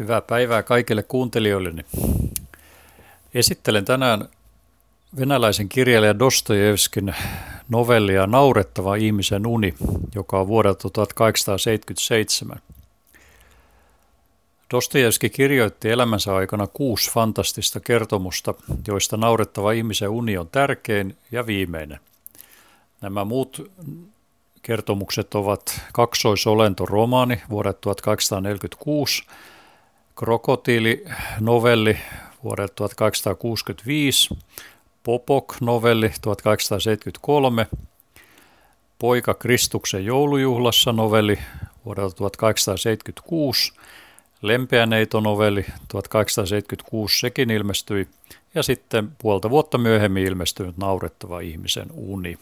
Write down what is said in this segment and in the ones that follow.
Hyvää päivää kaikille kuuntelijoilleni. Esittelen tänään venäläisen kirjailija Dostojevskin novellia Naurettava ihmisen uni, joka on vuodelta 1877. Dostojevski kirjoitti elämänsä aikana kuusi fantastista kertomusta, joista Naurettava ihmisen uni on tärkein ja viimeinen. Nämä muut kertomukset ovat Kaksoisolento romaani vuodelta 1846, Krokotiili-novelli vuodelta 1865, Popok-novelli 1873, Poika Kristuksen joulujuhlassa novelli vuodelta 1876, Lempeäneito-novelli 1876 sekin ilmestyi ja sitten puolta vuotta myöhemmin ilmestynyt Naurettava ihmisen uni.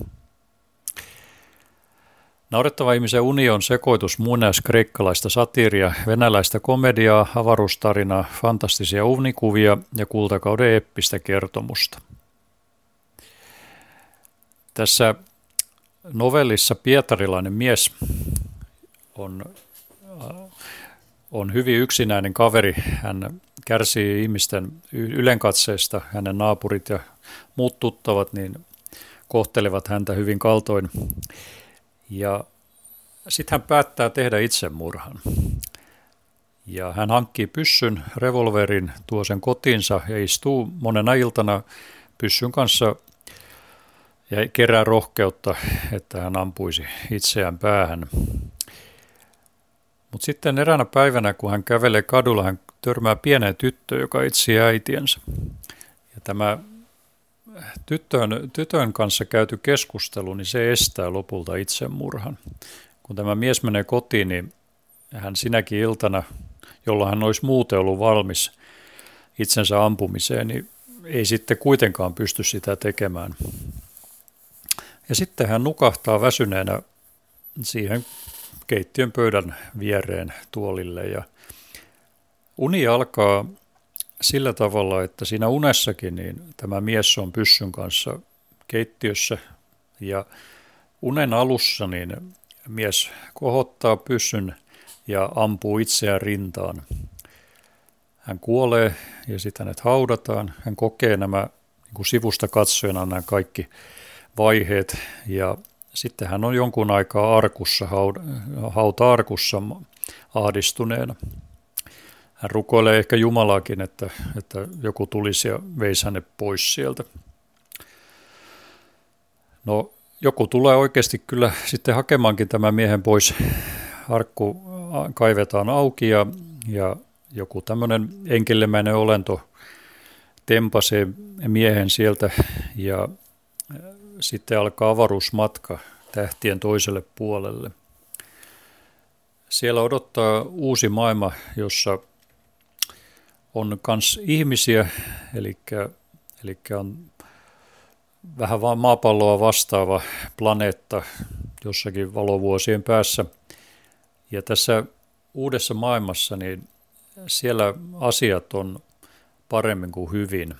Naurettava ihmisen uni on sekoitus muinaiskreikkalaista satiiria, venäläistä komediaa, avaruustarinaa, fantastisia unikuvia ja kultakauden eppistä kertomusta. Tässä novellissa pietarilainen mies on, on hyvin yksinäinen kaveri. Hän kärsii ihmisten ylenkatseesta. Hänen naapurit ja muut tuttavat niin kohtelevat häntä hyvin kaltoin. Ja sitten hän päättää tehdä itsemurhan. Ja hän hankkii pyssyn, revolverin, tuo sen kotiinsa ja istuu monena iltana pyssyn kanssa ja kerää rohkeutta, että hän ampuisi itseään päähän. Mutta sitten eräänä päivänä, kun hän kävelee kadulla, hän törmää pieneen tyttöön, joka etsii äitiensä. Ja tämä tytön, tytön kanssa käyty keskustelu, niin se estää lopulta itsemurhan. Kun tämä mies menee kotiin, niin hän sinäkin iltana, jolla hän olisi muuten ollut valmis itsensä ampumiseen, niin ei sitten kuitenkaan pysty sitä tekemään. Ja sitten hän nukahtaa väsyneenä siihen keittiön pöydän viereen tuolille ja uni alkaa sillä tavalla, että siinä unessakin niin tämä mies on pyssyn kanssa keittiössä ja unen alussa niin mies kohottaa pyssyn ja ampuu itseään rintaan. Hän kuolee ja sitten hänet haudataan. Hän kokee nämä niin kuin sivusta katsojana nämä kaikki vaiheet ja sitten hän on jonkun aikaa arkussa, hauta-arkussa ahdistuneena. Hän rukoilee ehkä Jumalaakin, että, että joku tulisi ja veisi hänet pois sieltä. No joku tulee oikeasti kyllä sitten hakemaankin tämän miehen pois. Arkku kaivetaan auki ja, ja joku tämmöinen enkelemäinen olento tempasee miehen sieltä ja sitten alkaa avaruusmatka tähtien toiselle puolelle. Siellä odottaa uusi maailma, jossa on myös ihmisiä, eli, eli on vähän vaan maapalloa vastaava planeetta jossakin valovuosien päässä. Ja tässä uudessa maailmassa, niin siellä asiat on paremmin kuin hyvin.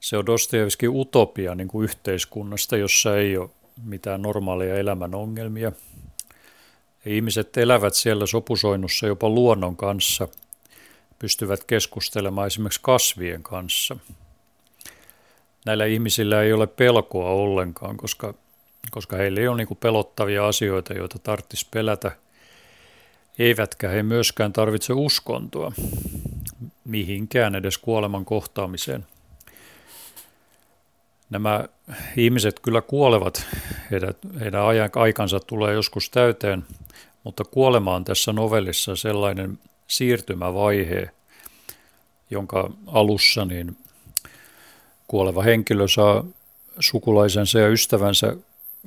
Se on Dostoevskin utopia niin kuin yhteiskunnasta, jossa ei ole mitään normaaleja elämän ongelmia. ihmiset elävät siellä sopusoinnussa jopa luonnon kanssa – pystyvät keskustelemaan esimerkiksi kasvien kanssa. Näillä ihmisillä ei ole pelkoa ollenkaan, koska, koska heillä ei ole niin pelottavia asioita, joita tarvitsisi pelätä. Eivätkä he myöskään tarvitse uskontoa mihinkään edes kuoleman kohtaamiseen. Nämä ihmiset kyllä kuolevat, heidän, heidän aikansa tulee joskus täyteen, mutta kuolema on tässä novellissa sellainen siirtymävaihe, jonka alussa niin kuoleva henkilö saa sukulaisensa ja ystävänsä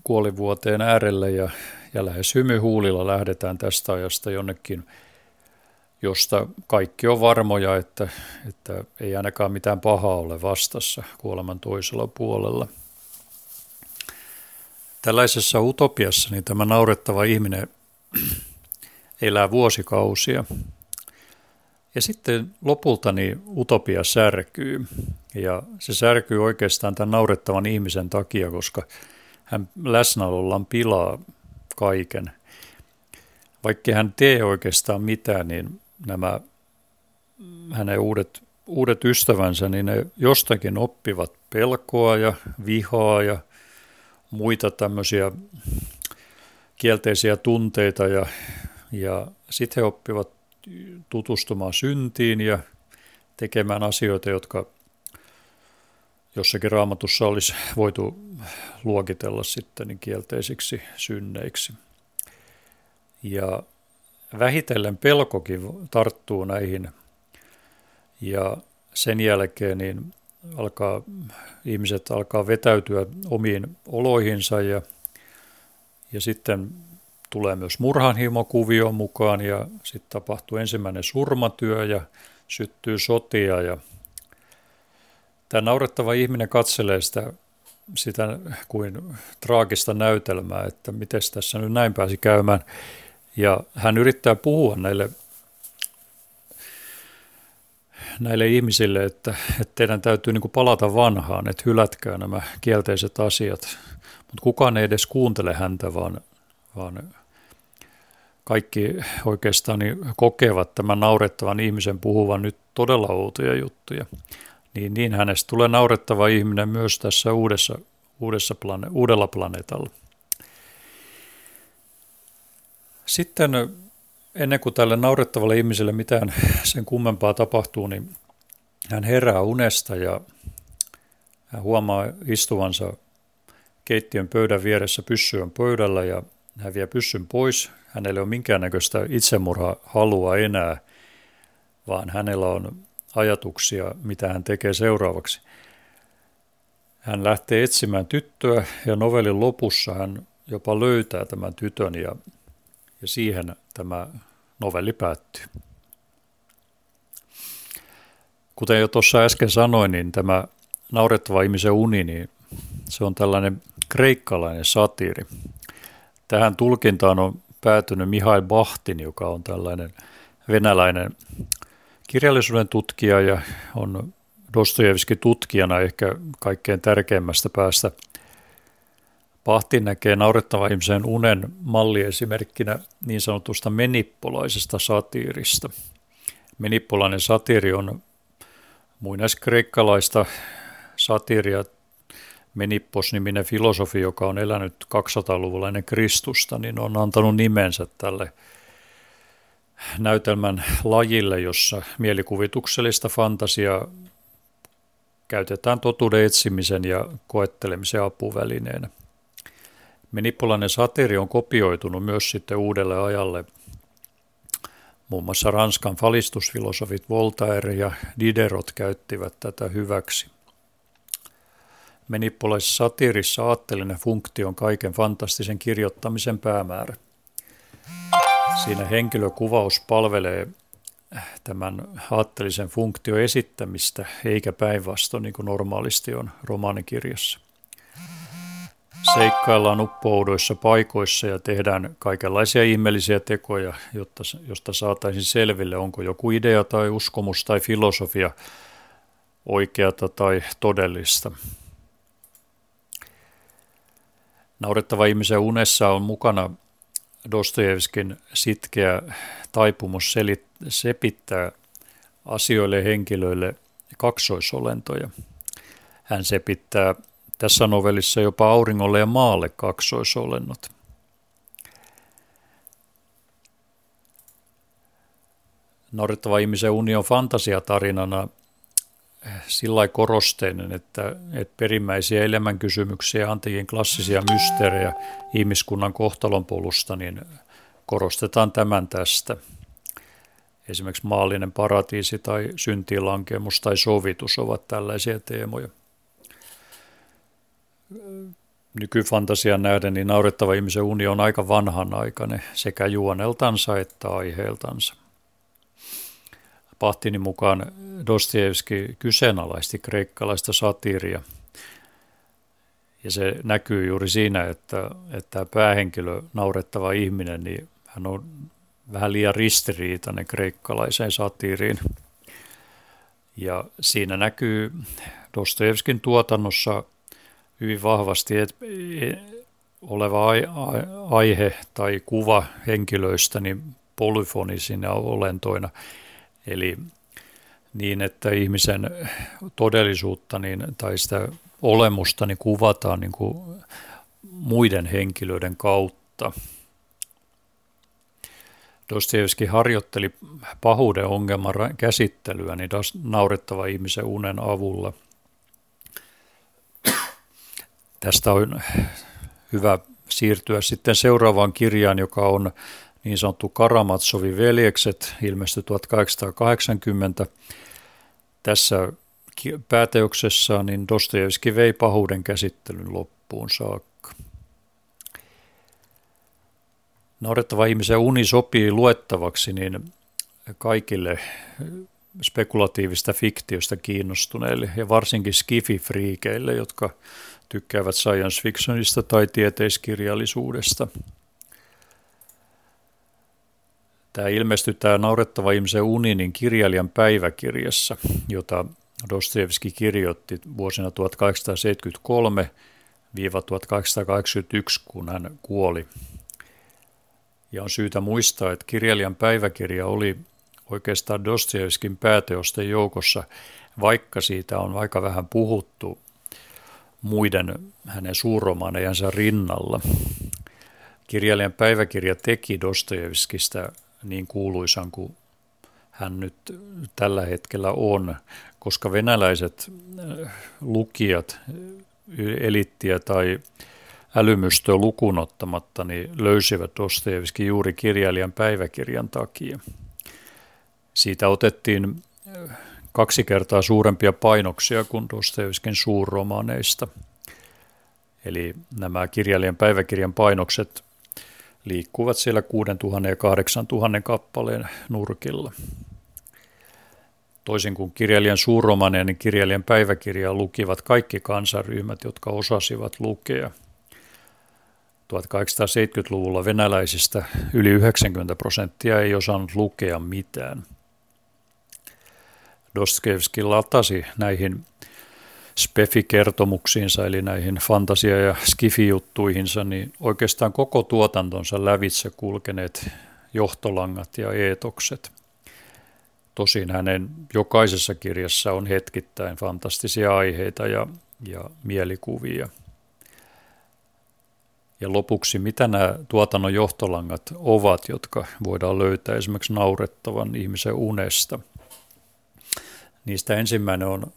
kuolivuoteen äärelle ja, ja lähes hymyhuulilla lähdetään tästä ajasta jonnekin, josta kaikki on varmoja, että, että ei ainakaan mitään pahaa ole vastassa kuoleman toisella puolella. Tällaisessa utopiassa niin tämä naurettava ihminen elää vuosikausia – ja sitten lopulta niin utopia särkyy. Ja se särkyy oikeastaan tämän naurettavan ihmisen takia, koska hän läsnäolollaan pilaa kaiken. Vaikka hän tee oikeastaan mitään, niin nämä hänen uudet, uudet ystävänsä, niin ne jostakin oppivat pelkoa ja vihaa ja muita tämmöisiä kielteisiä tunteita ja, ja sitten he oppivat tutustumaan syntiin ja tekemään asioita, jotka jossakin raamatussa olisi voitu luokitella sitten niin kielteisiksi synneiksi. Ja vähitellen pelkokin tarttuu näihin ja sen jälkeen niin alkaa, ihmiset alkaa vetäytyä omiin oloihinsa ja, ja sitten tulee myös murhanhimokuvio mukaan ja sitten tapahtuu ensimmäinen surmatyö ja syttyy sotia ja tämä naurettava ihminen katselee sitä, sitä kuin traagista näytelmää, että miten tässä nyt näin pääsi käymään. Ja hän yrittää puhua näille, näille ihmisille, että, että teidän täytyy niin palata vanhaan, että hylätkää nämä kielteiset asiat. Mutta kukaan ei edes kuuntele häntä, vaan, vaan kaikki oikeastaan niin kokevat tämän naurettavan ihmisen puhuvan nyt todella outoja juttuja. Niin, niin hänestä tulee naurettava ihminen myös tässä uudessa, uudessa plane, uudella planeetalla. Sitten ennen kuin tälle naurettavalle ihmiselle mitään sen kummempaa tapahtuu, niin hän herää unesta ja hän huomaa istuvansa keittiön pöydän vieressä pyssyön pöydällä ja hän vie pyssyn pois. Hänellä ei ole minkäännäköistä itsemurha-halua enää, vaan hänellä on ajatuksia, mitä hän tekee seuraavaksi. Hän lähtee etsimään tyttöä ja novellin lopussa hän jopa löytää tämän tytön ja ja siihen tämä novelli päättyy. Kuten jo tuossa äsken sanoin, niin tämä naurettava ihmisen uni, niin se on tällainen kreikkalainen satiiri. Tähän tulkintaan on päätynyt Mihail Bahtin, joka on tällainen venäläinen kirjallisuuden tutkija ja on Dostojevski tutkijana ehkä kaikkein tärkeimmästä päästä – Pahti näkee naurettava ihmisen unen malliesimerkkinä niin sanotusta menippolaisesta satiirista. Menippolainen satiiri on muinaiskreikkalaista satiiria. Menippos-niminen filosofi, joka on elänyt 200-luvulla ennen Kristusta, niin on antanut nimensä tälle näytelmän lajille, jossa mielikuvituksellista fantasiaa käytetään totuuden etsimisen ja koettelemisen apuvälineenä. Menippolainen satiri on kopioitunut myös sitten uudelle ajalle. Muun muassa Ranskan falistusfilosofit Voltaire ja Diderot käyttivät tätä hyväksi. Menippolaisessa satiirissa aatteellinen funktio on kaiken fantastisen kirjoittamisen päämäärä. Siinä henkilökuvaus palvelee tämän aatteellisen funktion esittämistä, eikä päinvastoin niin kuin normaalisti on romaanikirjassa. Seikkaillaan uppouduissa paikoissa ja tehdään kaikenlaisia ihmeellisiä tekoja, jotta, josta saataisiin selville, onko joku idea tai uskomus tai filosofia oikeata tai todellista. Naurettava ihmisen unessa on mukana Dostojevskin sitkeä taipumus selit, sepittää asioille henkilöille kaksoisolentoja. Hän sepittää tässä novellissa jopa auringolle ja maalle kaksoisolennot. Naurettava ihmisen uni on fantasiatarinana sillä korosteinen, että, että perimmäisiä elämänkysymyksiä, antiikin klassisia mysteerejä ihmiskunnan kohtalonpolusta, niin korostetaan tämän tästä. Esimerkiksi maallinen paratiisi tai syntilankemus tai sovitus ovat tällaisia teemoja nykyfantasian nähden, niin naurettava ihmisen uni on aika vanhanaikainen sekä juoneltansa että aiheeltansa. Pahtini mukaan Dostoevski kyseenalaisti kreikkalaista satiiria. Ja se näkyy juuri siinä, että, että päähenkilö, naurettava ihminen, niin hän on vähän liian ristiriitainen kreikkalaiseen satiiriin. Ja siinä näkyy Dostoevskin tuotannossa hyvin vahvasti et, oleva aihe tai kuva henkilöistä niin polyfonisina olentoina. Eli niin, että ihmisen todellisuutta niin, tai sitä olemusta niin kuvataan niin kuin muiden henkilöiden kautta. Dostoevski harjoitteli pahuuden ongelman käsittelyä niin naurettava ihmisen unen avulla. Tästä on hyvä siirtyä sitten seuraavaan kirjaan, joka on niin sanottu Karamatsovin veljekset, ilmestyi 1880. Tässä pääteoksessa niin Dostojevski vei pahuuden käsittelyn loppuun saakka. Naurettava ihmisen uni sopii luettavaksi niin kaikille spekulatiivista fiktiosta kiinnostuneille ja varsinkin skifi-friikeille, jotka tykkäävät science fictionista tai tieteiskirjallisuudesta. Tämä ilmestyi tämä naurettava ihmisen uninin kirjailijan päiväkirjassa, jota Dostoevski kirjoitti vuosina 1873-1881, kun hän kuoli. Ja on syytä muistaa, että kirjailijan päiväkirja oli oikeastaan Dostoevskin pääteosten joukossa, vaikka siitä on aika vähän puhuttu muiden hänen suurromaanejansa rinnalla. Kirjailijan päiväkirja teki Dostojevskista niin kuuluisan kuin hän nyt tällä hetkellä on, koska venäläiset äh, lukijat, elittiä tai älymystöä lukunottamatta, niin löysivät Dostojevski juuri kirjailijan päiväkirjan takia. Siitä otettiin äh, kaksi kertaa suurempia painoksia kuin Dostojevskin suurromaaneista. Eli nämä kirjailijan päiväkirjan painokset liikkuvat siellä 6000 ja 8000 kappaleen nurkilla. Toisin kuin kirjailijan suurromaneja, niin kirjailijan päiväkirjaa lukivat kaikki kansaryhmät, jotka osasivat lukea. 1870-luvulla venäläisistä yli 90 prosenttia ei osannut lukea mitään. Dostoevski latasi näihin Spefi-kertomuksiinsa, eli näihin fantasia- ja skifijuttuihinsa, niin oikeastaan koko tuotantonsa lävitse kulkeneet johtolangat ja eetokset. Tosin hänen jokaisessa kirjassa on hetkittäin fantastisia aiheita ja, ja mielikuvia. Ja lopuksi, mitä nämä tuotannon johtolangat ovat, jotka voidaan löytää esimerkiksi naurettavan ihmisen unesta. Niistä ensimmäinen on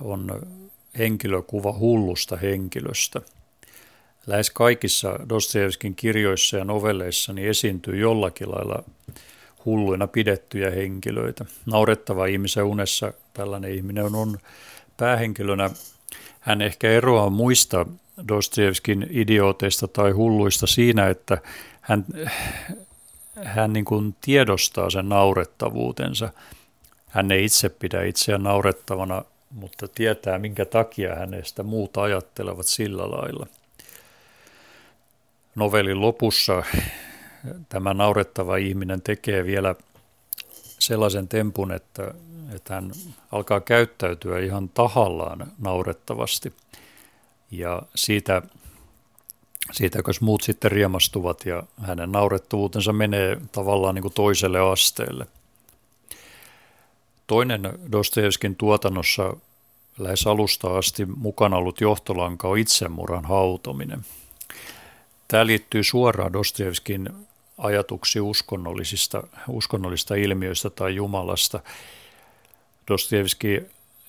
on henkilökuva hullusta henkilöstä. Lähes kaikissa Dostoevskin kirjoissa ja novelleissa niin esiintyy jollakin lailla hulluina pidettyjä henkilöitä. Naurettava ihmisen unessa tällainen ihminen on päähenkilönä. Hän ehkä eroaa muista Dostoevskin idiooteista tai hulluista siinä, että hän, hän niin kuin tiedostaa sen naurettavuutensa. Hän ei itse pidä itseään naurettavana mutta tietää, minkä takia hänestä muut ajattelevat sillä lailla. Novelin lopussa tämä naurettava ihminen tekee vielä sellaisen tempun, että, että hän alkaa käyttäytyä ihan tahallaan naurettavasti. Ja siitä, siitä, jos muut sitten riemastuvat ja hänen naurettavuutensa menee tavallaan niin kuin toiselle asteelle – Toinen Dostojevskin tuotannossa lähes alusta asti mukana ollut johtolanka on itsemurhan hautominen. Tämä liittyy suoraan Dostojevskin ajatuksi uskonnollisista, uskonnollista ilmiöistä tai Jumalasta. Dostojevski,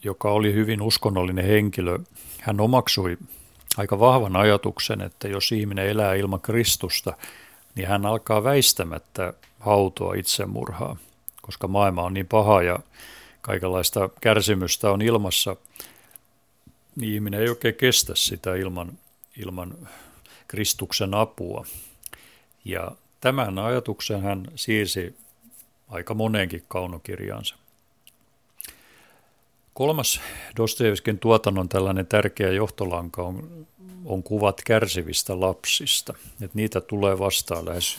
joka oli hyvin uskonnollinen henkilö, hän omaksui aika vahvan ajatuksen, että jos ihminen elää ilman Kristusta, niin hän alkaa väistämättä hautoa itsemurhaa – koska maailma on niin paha ja kaikenlaista kärsimystä on ilmassa, niin ihminen ei oikein kestä sitä ilman, ilman Kristuksen apua. Ja tämän ajatuksen hän siirsi aika moneenkin kaunokirjaansa. Kolmas Dostojevskin tuotannon tällainen tärkeä johtolanka on, on kuvat kärsivistä lapsista. Et niitä tulee vastaan lähes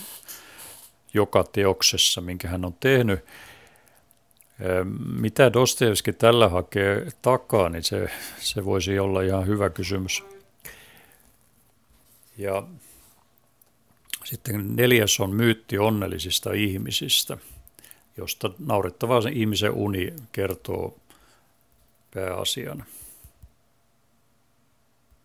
joka teoksessa, minkä hän on tehnyt. Mitä Dostoevski tällä hakee takaa, niin se, se voisi olla ihan hyvä kysymys. Ja sitten neljäs on myytti onnellisista ihmisistä. josta naurettavaa se ihmisen uni kertoo pääasiana.